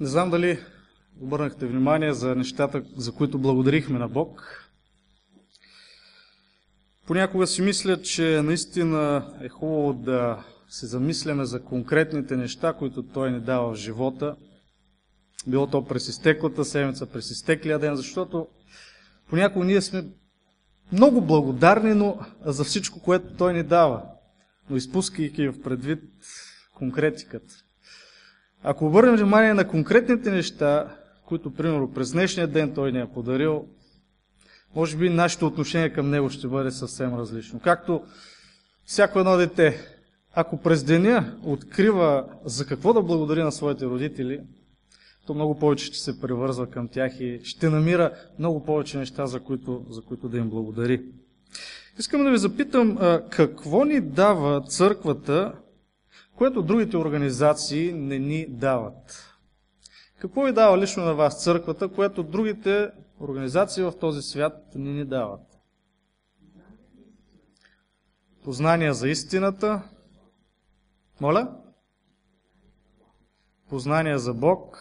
Не знам дали обърнахте внимание за нещата, за които благодарихме на Бог. Понякога си мисля, че наистина е хубаво да се замисляме за конкретните неща, които Той ни дава в живота. Било то през изтеклата седмица, през изтеклия ден, защото понякога ние сме много благодарни но за всичко, което Той ни дава, но изпускайки в предвид конкретиката. Ако обърнем внимание на конкретните неща, които, примерно, през днешния ден Той ни е подарил, може би нашето отношение към Него ще бъде съвсем различно. Както всяко едно дете, ако през деня открива за какво да благодари на своите родители, то много повече ще се превързва към тях и ще намира много повече неща, за които, за които да им благодари. Искам да ви запитам, какво ни дава църквата, което другите организации не ни дават? Какво ви дава лично на вас църквата, което другите организации в този свят не ни дават? Познания за истината. Моля? Познания за Бог.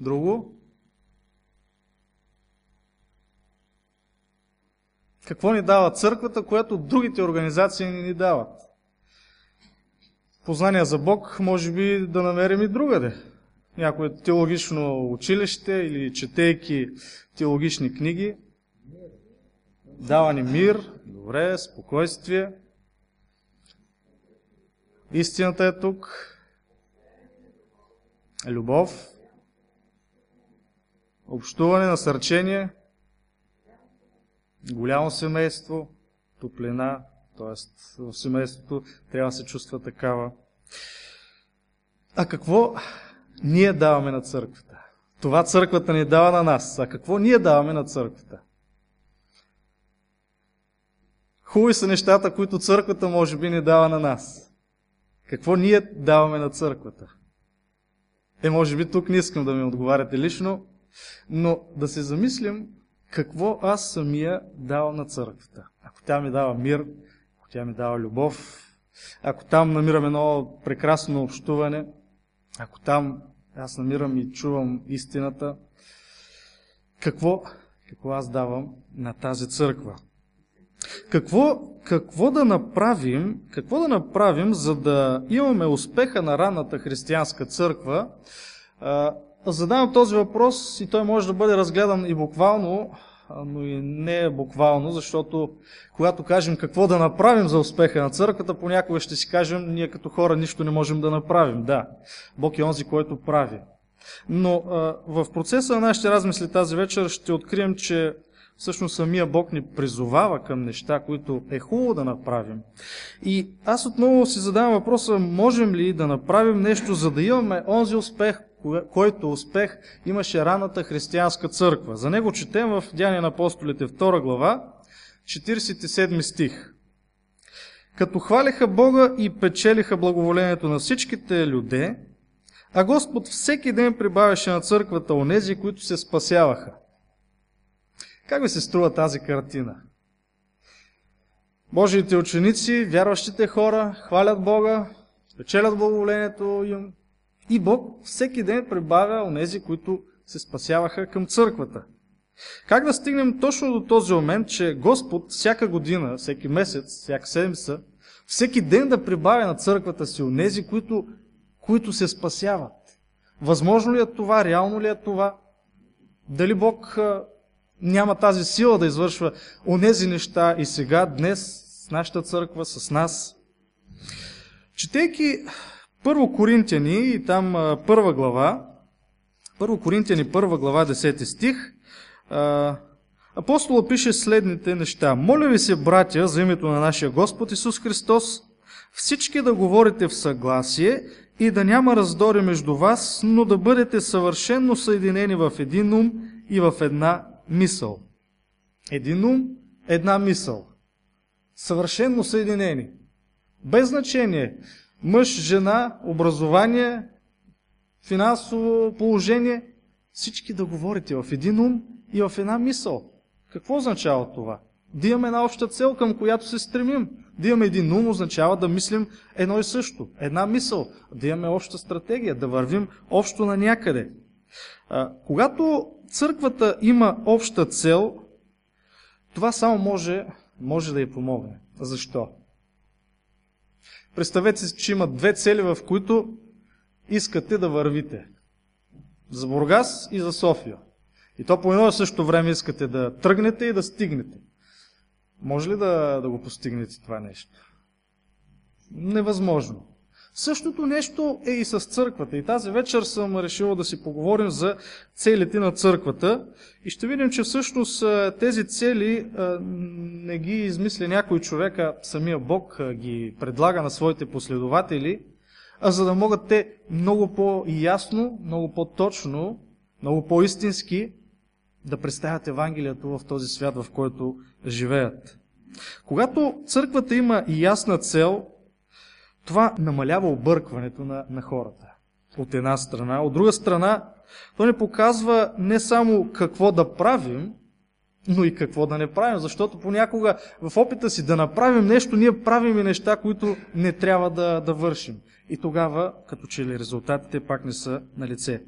Друго? Какво ни дава църквата, което другите организации не ни дават? Познания за Бог може би да намерим и другаде. Някое теологично училище или четейки теологични книги. Дава ни мир, добре, спокойствие. Истината е тук. Любов. Общуване, насърчение. Голямо семейство, топлина, т.е. в семейството трябва да се чувства такава. А какво ние даваме на църквата? Това църквата ни дава на нас. А какво ние даваме на църквата? Хубави са нещата, които църквата може би ни дава на нас. Какво ние даваме на църквата? Е, може би тук не искам да ми отговаряте лично, но да се замислим какво аз самия давам на църквата. Ако тя ми дава мир, ако тя ми дава любов, ако там намирам едно прекрасно общуване, ако там аз намирам и чувам истината, какво, какво аз давам на тази църква? Какво, какво да направим, какво да направим, за да имаме успеха на ранната християнска църква? Задавам този въпрос и той може да бъде разгледан и буквално но и не буквално, защото когато кажем какво да направим за успеха на църквата, понякога ще си кажем, ние като хора нищо не можем да направим. Да, Бог е онзи, който прави. Но а, в процеса на нашите размисли тази вечер ще открием, че всъщност самия Бог ни призовава към неща, които е хубаво да направим. И аз отново си задавам въпроса, можем ли да направим нещо, за да имаме онзи успех, който успех имаше раната християнска църква. За него четем в Дяния на апостолите 2 глава, 47 стих. Като хвалиха Бога и печелиха благоволението на всичките люде, а Господ всеки ден прибавяше на църквата онези, които се спасяваха. Как ви се струва тази картина? Божиите ученици, вярващите хора, хвалят Бога, печелят благоволението им, и Бог всеки ден прибавя онези, които се спасяваха към църквата. Как да стигнем точно до този момент, че Господ всяка година, всеки месец, всяка седмица, всеки ден да прибавя на църквата си онези, които, които се спасяват? Възможно ли е това? Реално ли е това? Дали Бог няма тази сила да извършва онези неща и сега, днес, с нашата църква, с нас? Четейки първо Коринтияни и там първа глава, първо Коринтияни първа глава, 10 стих, апостола пише следните неща. Моля ви се, братя, за името на нашия Господ Исус Христос, всички да говорите в съгласие и да няма раздори между вас, но да бъдете съвършенно съединени в един ум и в една мисъл. Един ум, една мисъл. Съвършенно съединени. Без значение мъж, жена, образование, финансово положение, всички да говорите в един ум и в една мисъл. Какво означава това? Да имаме една обща цел, към която се стремим. Да имаме един ум означава да мислим едно и също. Една мисъл. Да имаме обща стратегия, да вървим общо на някъде. Когато църквата има обща цел, това само може, може да й помогне. Защо? Представете си, че има две цели, в които искате да вървите. За Бургас и за София. И то по едно и също време искате да тръгнете и да стигнете. Може ли да, да го постигнете това нещо? Невъзможно. Същото нещо е и с църквата. И тази вечер съм решил да си поговорим за целите на църквата. И ще видим, че всъщност тези цели не ги измисля някой човек, а самия Бог ги предлага на своите последователи, а за да могат те много по-ясно, много по-точно, много по-истински да представят Евангелието в този свят, в който живеят. Когато църквата има ясна цел, това намалява объркването на, на хората. От една страна. От друга страна, то ни показва не само какво да правим, но и какво да не правим. Защото понякога в опита си да направим нещо, ние правим и неща, които не трябва да, да вършим. И тогава, като че ли резултатите пак не са на лице.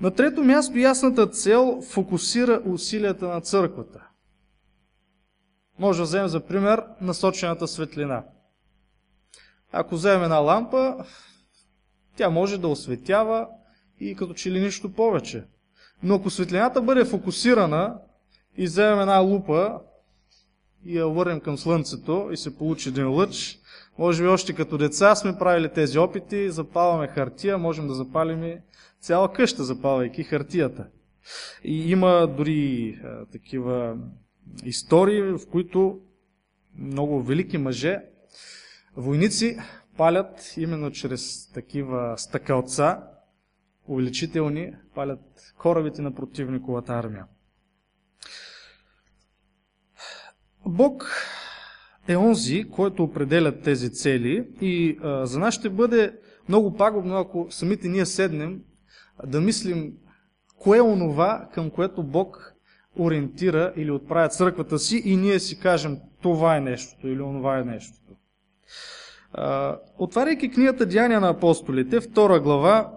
На трето място, ясната цел фокусира усилията на църквата. Може да вземем за пример насочената светлина. Ако вземем една лампа, тя може да осветява и като че ли нищо повече. Но ако светлината бъде фокусирана и вземем една лупа и я върнем към слънцето и се получи един лъч, може би още като деца сме правили тези опити, запалваме хартия, можем да запалим цяла къща, запалвайки хартията. И има дори а, такива истории, в които много велики мъже Войници палят именно чрез такива стъкалца, увеличителни, палят корабите на противниковата армия. Бог е онзи, който определя тези цели и а, за нас ще бъде много пагубно, ако самите ние седнем да мислим кое е онова, към което Бог ориентира или отправя църквата си и ние си кажем това е нещото или онова е нещото. Отваряйки книгата Деяния на апостолите, втора глава,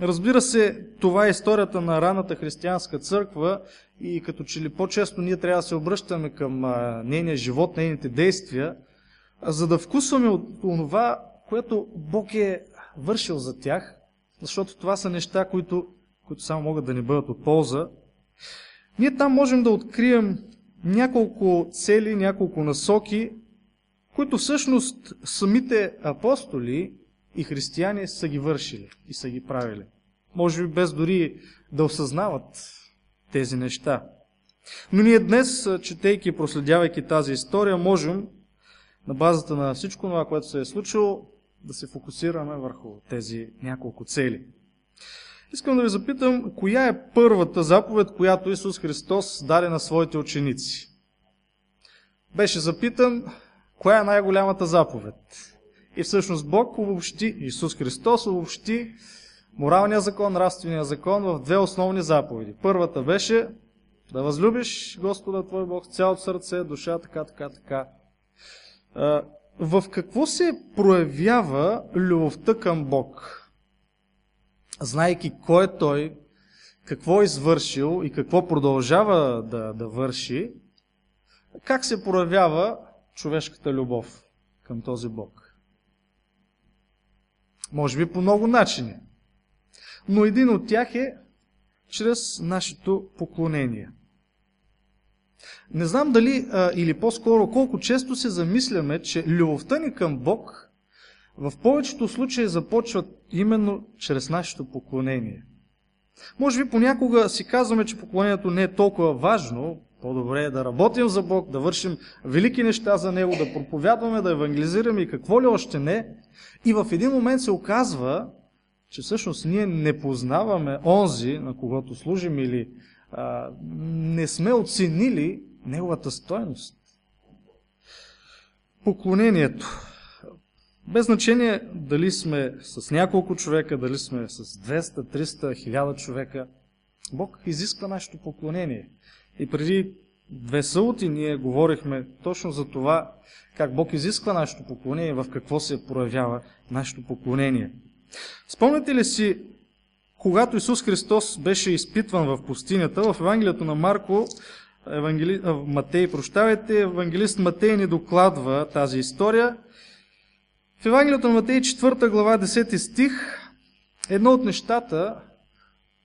разбира се, това е историята на раната християнска църква и като че ли по-често ние трябва да се обръщаме към нейния живот, нейните действия, за да вкусваме от това, което Бог е вършил за тях, защото това са неща, които, които само могат да ни бъдат от полза. Ние там можем да открием няколко цели, няколко насоки, които всъщност самите апостоли и християни са ги вършили и са ги правили. Може би без дори да осъзнават тези неща. Но ние днес, четейки и проследявайки тази история, можем на базата на всичко това, което се е случило, да се фокусираме върху тези няколко цели. Искам да ви запитам, коя е първата заповед, която Исус Христос даде на своите ученици? Беше запитан, Коя е най-голямата заповед? И всъщност Бог обобщи, Исус Христос обобщи моралния закон, нравствения закон в две основни заповеди. Първата беше да възлюбиш Господа Твой Бог с цялото сърце, душа, така, така, така. В какво се проявява любовта към Бог? Знайки кой е Той, какво е извършил и какво продължава да, да върши, как се проявява човешката любов към този Бог. Може би по много начини. Но един от тях е чрез нашето поклонение. Не знам дали, или по-скоро колко често се замисляме, че любовта ни към Бог в повечето случаи започва именно чрез нашето поклонение. Може би понякога си казваме, че поклонението не е толкова важно, по-добре е да работим за Бог, да вършим велики неща за Него, да проповядваме, да евангелизираме и какво ли още не. И в един момент се оказва, че всъщност ние не познаваме онзи, на когото служим или а, не сме оценили неговата стойност. Поклонението. Без значение дали сме с няколко човека, дали сме с 200, 300, 1000 човека, Бог изисква нашето поклонение. И преди две съботи ние говорихме точно за това, как Бог изисква нашето поклонение, в какво се проявява нашето поклонение. Спомняте ли си, когато Исус Христос беше изпитван в пустинята, в Евангелието на Марко, Евангели... Матей, прощавайте, евангелист Матей ни докладва тази история. В Евангелието на Матей 4 глава 10 стих, едно от нещата,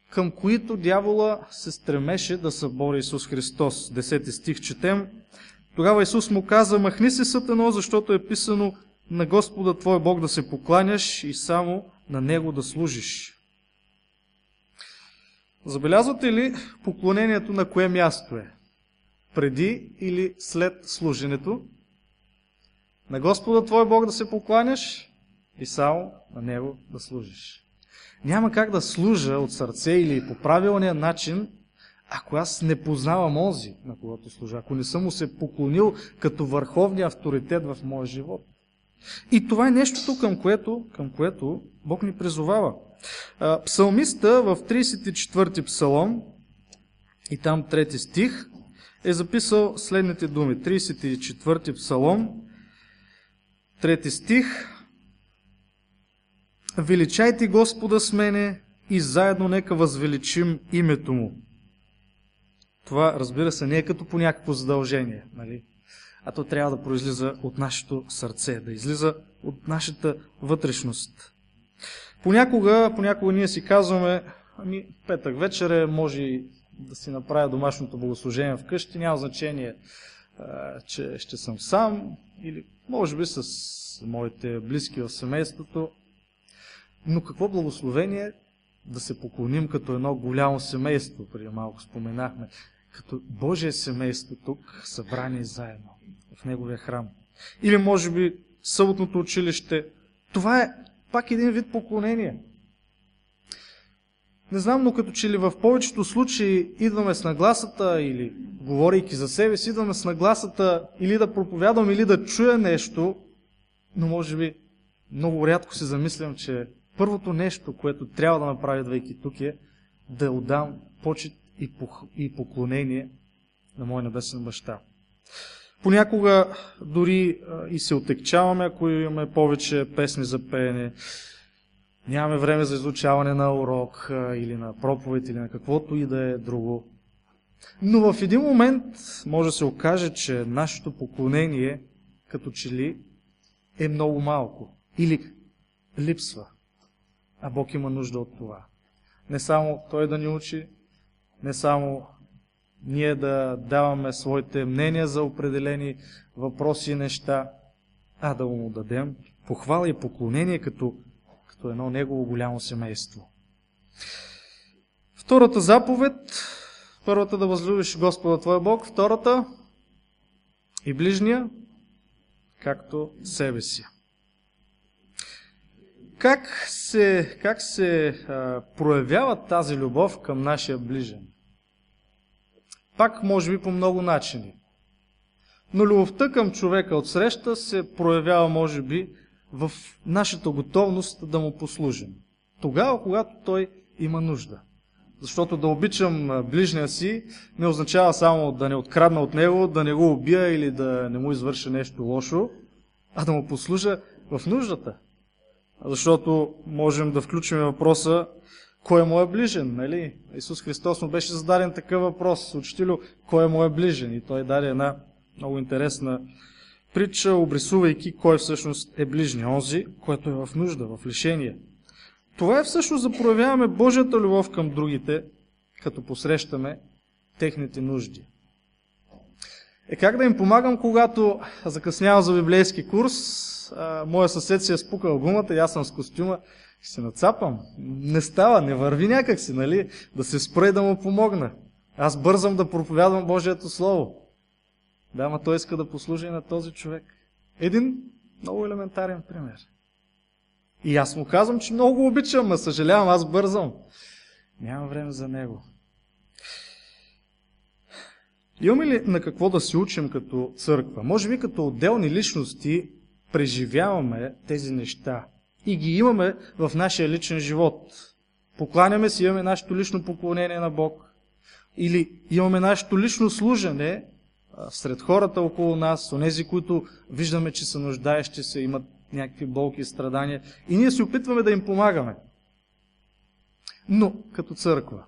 към които дявола се стремеше да събори Исус Христос. 10 стих четем. Тогава Исус му каза, махни се сатано, защото е писано на Господа Твой Бог да се покланяш и само на Него да служиш. Забелязвате ли поклонението на кое място е? Преди или след служенето? На Господа Твой Бог да се покланяш и само на Него да служиш. Няма как да служа от сърце или по правилния начин, ако аз не познавам онзи, на когото служа, ако не съм му се поклонил като върховния авторитет в моя живот. И това е нещото, към което, към което Бог ни призовава. Псалмиста в 34-ти псалом и там трети стих е записал следните думи. 34-ти псалом, трети стих. Величайте Господа с мене и заедно нека възвеличим името Му. Това, разбира се, не е като по някакво задължение, нали? а то трябва да произлиза от нашето сърце, да излиза от нашата вътрешност. Понякога, понякога ние си казваме, ами петък вечер е, може да си направя домашното богослужение вкъщи, няма значение, че ще съм сам или може би с моите близки в семейството. Но какво благословение да се поклоним като едно голямо семейство, преди малко споменахме, като Божие семейство тук, събрани заедно в Неговия храм. Или може би съботното училище. Това е пак един вид поклонение. Не знам, но като че ли в повечето случаи идваме с нагласата или говорейки за себе си, идваме с нагласата или да проповядвам, или да чуя нещо, но може би много рядко се замислям, че първото нещо, което трябва да направя, идвайки тук е да отдам почет и поклонение на Моя небесен баща. Понякога дори и се отекчаваме, ако имаме повече песни за пеене, нямаме време за изучаване на урок или на проповед или на каквото и да е друго. Но в един момент може да се окаже, че нашето поклонение като че ли е много малко или липсва. А Бог има нужда от това. Не само Той да ни учи, не само ние да даваме своите мнения за определени въпроси и неща, а да му дадем похвала и поклонение като, като едно негово голямо семейство. Втората заповед, първата да възлюбиш Господа Твоя Бог, втората и ближния, както себе си. Как се, как се а, проявява тази любов към нашия ближен? Пак може би по много начини. Но любовта към човека от среща се проявява може би в нашата готовност да му послужим. Тогава, когато той има нужда. Защото да обичам ближния си не означава само да не открадна от него, да не го убия или да не му извърша нещо лошо, а да му послужа в нуждата. Защото можем да включим въпроса кой е моят ближен, нали? Исус Христос му беше зададен такъв въпрос. Учителю, кой е моят ближен? И той даде една много интересна притча, обрисувайки кой всъщност е ближния, онзи, който е в нужда, в лишение. Това е всъщност да проявяваме Божията любов към другите, като посрещаме техните нужди. Е как да им помагам, когато закъснявам за библейски курс, а, моя съсед си е спукал гумата и аз съм с костюма, ще се нацапам. Не става, не върви някак си, нали? Да се спре да му помогна. Аз бързам да проповядвам Божието Слово. Да, ма той иска да послужи на този човек. Един много елементарен пример. И аз му казвам, че много обичам, ма съжалявам, аз бързам. Няма време за него. Имаме ли на какво да се учим като църква? Може би като отделни личности преживяваме тези неща и ги имаме в нашия личен живот. Покланяме си, имаме нашето лично поклонение на Бог. Или имаме нашето лично служене сред хората около нас, онези, които виждаме, че са нуждаещи се, имат някакви болки и страдания. И ние се опитваме да им помагаме. Но, като църква,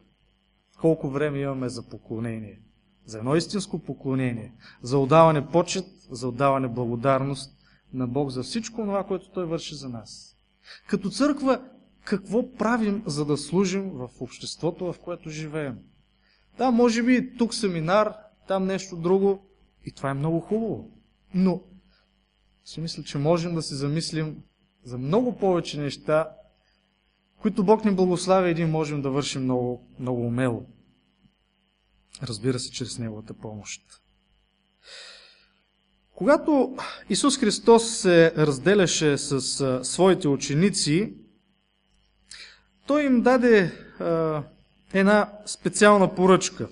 колко време имаме за поклонение? За едно истинско поклонение, за отдаване почет, за отдаване благодарност на Бог за всичко това, което Той върши за нас. Като църква, какво правим, за да служим в обществото, в което живеем? Да, може би тук семинар, там нещо друго, и това е много хубаво. Но си мисля, че можем да се замислим за много повече неща, които Бог ни благославя и ние можем да вършим много, много умело. Разбира се, чрез Неговата помощ. Когато Исус Христос се разделяше с своите ученици, Той им даде а, една специална поръчка.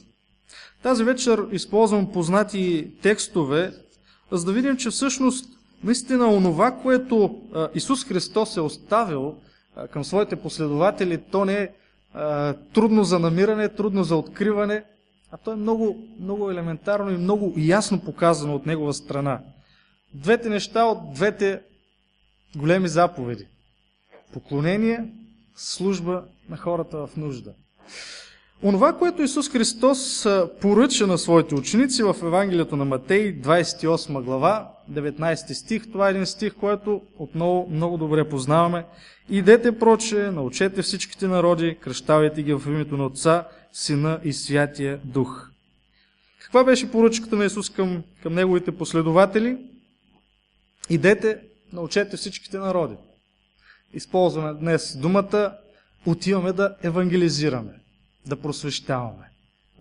Тази вечер използвам познати текстове, за да видим, че всъщност наистина онова, което Исус Христос е оставил към своите последователи, то не е трудно за намиране, трудно за откриване, а то е много, много елементарно и много ясно показано от негова страна. Двете неща от двете големи заповеди. Поклонение, служба на хората в нужда. Онова, което Исус Христос поръча на своите ученици в Евангелието на Матей, 28 глава, 19 стих, това е един стих, който отново много добре познаваме. Идете проче, научете всичките народи, кръщавайте ги в името на Отца, Сина и Святия Дух. Каква беше поръчката на Исус към, към неговите последователи? Идете, научете всичките народи. Използваме днес думата, отиваме да евангелизираме да просвещаваме,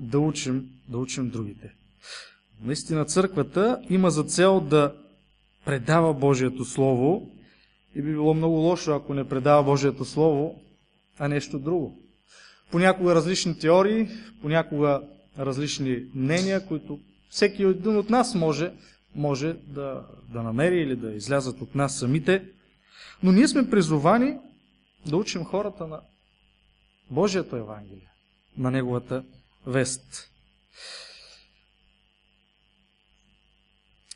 да учим, да учим другите. Наистина църквата има за цел да предава Божието Слово и би било много лошо, ако не предава Божието Слово, а нещо друго. Понякога различни теории, понякога различни мнения, които всеки един от нас може, може да, да намери или да излязат от нас самите. Но ние сме призовани да учим хората на Божието Евангелие на неговата вест.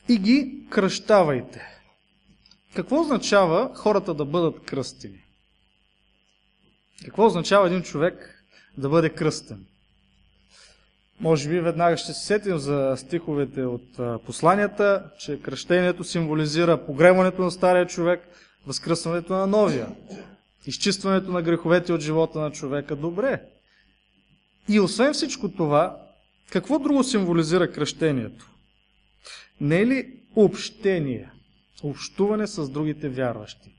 И ги кръщавайте. Какво означава хората да бъдат кръстени? Какво означава един човек да бъде кръстен? Може би веднага ще се сетим за стиховете от посланията, че кръщението символизира погребването на стария човек, възкръсването на новия, изчистването на греховете от живота на човека. Добре, и освен всичко това, какво друго символизира кръщението? Не е ли общение, общуване с другите вярващи?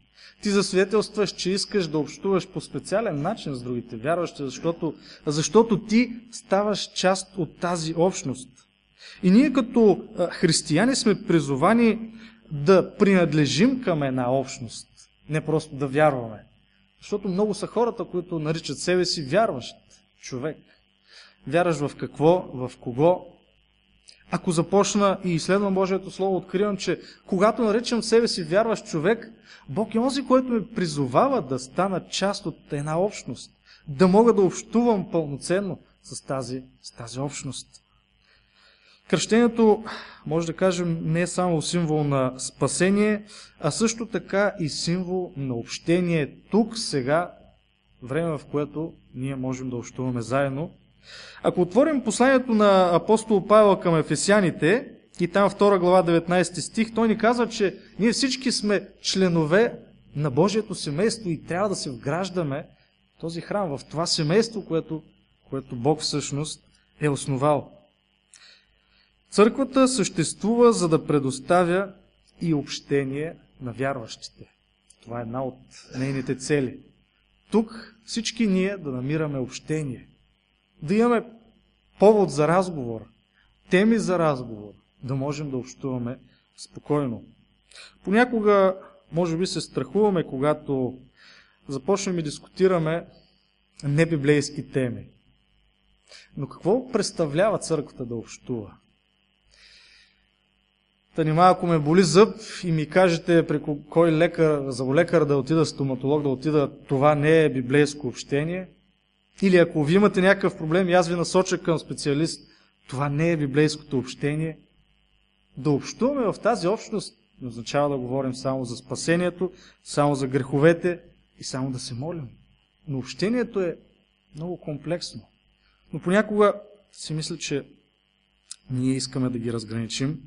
Ти засвидетелстваш, че искаш да общуваш по специален начин с другите вярващи, защото, защото ти ставаш част от тази общност. И ние като християни сме призовани да принадлежим към една общност, не просто да вярваме. Защото много са хората, които наричат себе си вярващ човек. Вярваш в какво, в кого. Ако започна и изследвам Божието Слово, откривам, че когато наричам себе си вярващ човек, Бог е онзи, който ме призовава да стана част от една общност. Да мога да общувам пълноценно с тази, с тази общност. Кръщението, може да кажем, не е само символ на спасение, а също така и символ на общение тук, сега, време в което ние можем да общуваме заедно ако отворим посланието на апостол Павел към ефесяните, и там 2 глава 19 стих, той ни казва, че ние всички сме членове на Божието семейство и трябва да се вграждаме в този храм, в това семейство, което, което Бог всъщност е основал. Църквата съществува за да предоставя и общение на вярващите. Това е една от нейните цели. Тук всички ние да намираме общение да имаме повод за разговор, теми за разговор, да можем да общуваме спокойно. Понякога, може би, се страхуваме, когато започнем и дискутираме небиблейски теми. Но какво представлява църквата да общува? Та нима, ако ме боли зъб и ми кажете при кой лекар, за лекар да отида, стоматолог да отида, това не е библейско общение, или ако ви имате някакъв проблем и аз ви насоча към специалист, това не е библейското общение. Да общуваме в тази общност не означава да говорим само за спасението, само за греховете и само да се молим. Но общението е много комплексно. Но понякога си мисля, че ние искаме да ги разграничим,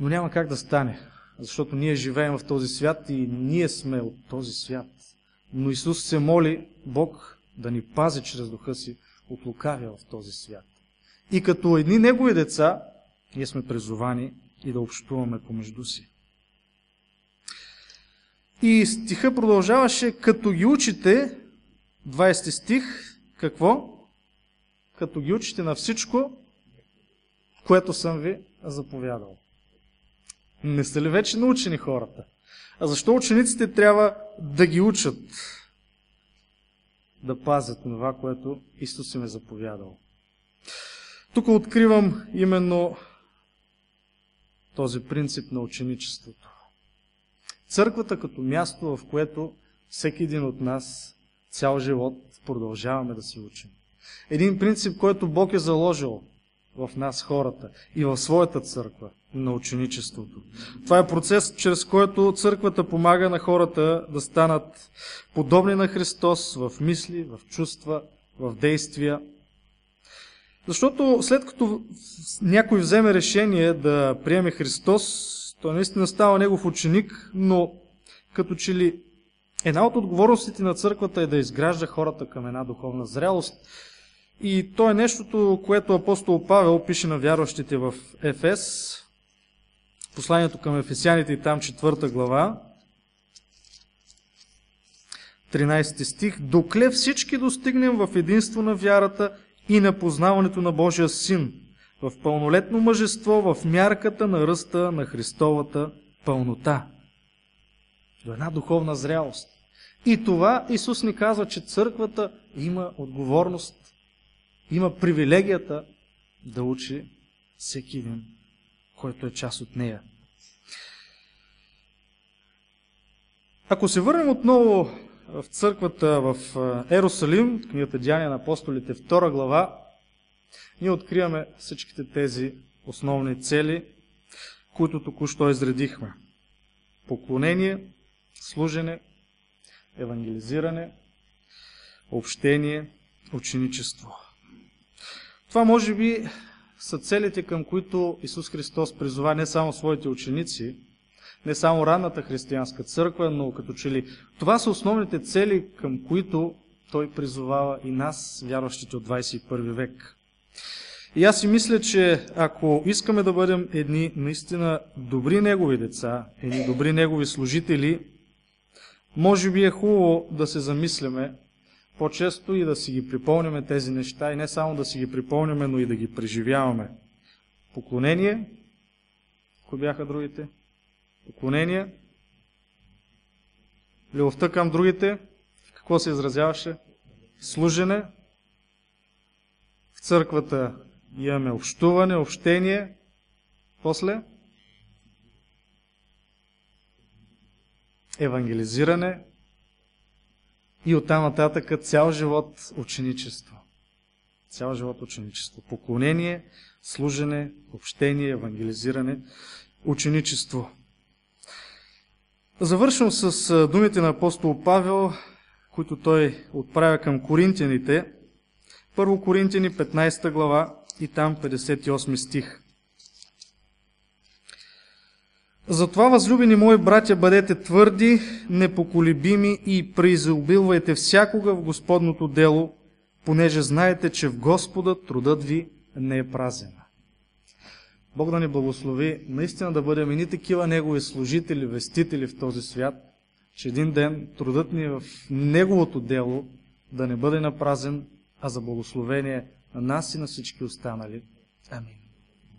но няма как да стане, защото ние живеем в този свят и ние сме от този свят. Но Исус се моли Бог да ни пази чрез духа си от лукавия в този свят. И като едни Негови деца, ние сме призовани и да общуваме помежду си. И стиха продължаваше, като ги учите, 20 стих, какво? Като ги учите на всичко, което съм ви заповядал. Не са ли вече научени хората? А защо учениците трябва да ги учат да пазят това, което Исус им е заповядал? Тук откривам именно този принцип на ученичеството. Църквата като място, в което всеки един от нас цял живот продължаваме да се учим. Един принцип, който Бог е заложил в нас хората и в своята църква на ученичеството. Това е процес, чрез който църквата помага на хората да станат подобни на Христос в мисли, в чувства, в действия. Защото след като някой вземе решение да приеме Христос, той наистина става негов ученик, но като че ли една от отговорностите на църквата е да изгражда хората към една духовна зрялост. И то е нещото, което апостол Павел пише на вярващите в Ефес, посланието към Ефесяните и там четвърта глава, 13 стих, докле всички достигнем в единство на вярата и на познаването на Божия Син, в пълнолетно мъжество, в мярката на ръста на Христовата пълнота. До една духовна зрялост. И това Исус ни казва, че църквата има отговорност, има привилегията да учи всеки един, който е част от нея. Ако се върнем отново в църквата в Ерусалим, книгата Деяния на апостолите, 2 глава, ние откриваме всичките тези основни цели, които току-що изредихме. Поклонение, служене, евангелизиране, общение, ученичество. Това може би са целите, към които Исус Христос призова не само своите ученици, не само ранната християнска църква, но като че ли това са основните цели, към които Той призовава и нас, вярващите от 21 век. И аз си мисля, че ако искаме да бъдем едни наистина добри Негови деца, едни добри Негови служители, може би е хубаво да се замисляме по-често и да си ги припомняме тези неща и не само да си ги припомняме, но и да ги преживяваме. Поклонение. Кои бяха другите? Поклонение. Любовта към другите. Какво се изразяваше? Служене. В църквата имаме общуване, общение. После евангелизиране и оттам нататък цял живот ученичество. Цял живот ученичество. Поклонение, служене, общение, евангелизиране, ученичество. Завършвам с думите на апостол Павел, които той отправя към коринтияните. Първо Коринтияни 15 глава и там 58 стих. Затова, възлюбени мои братя, бъдете твърди, непоколебими и преизобилвайте всякога в Господното дело, понеже знаете, че в Господа трудът ви не е празен. Бог да ни благослови наистина да бъдем и ни такива Негови служители, вестители в този свят, че един ден трудът ни в Неговото дело да не бъде напразен, а за благословение на нас и на всички останали. Амин.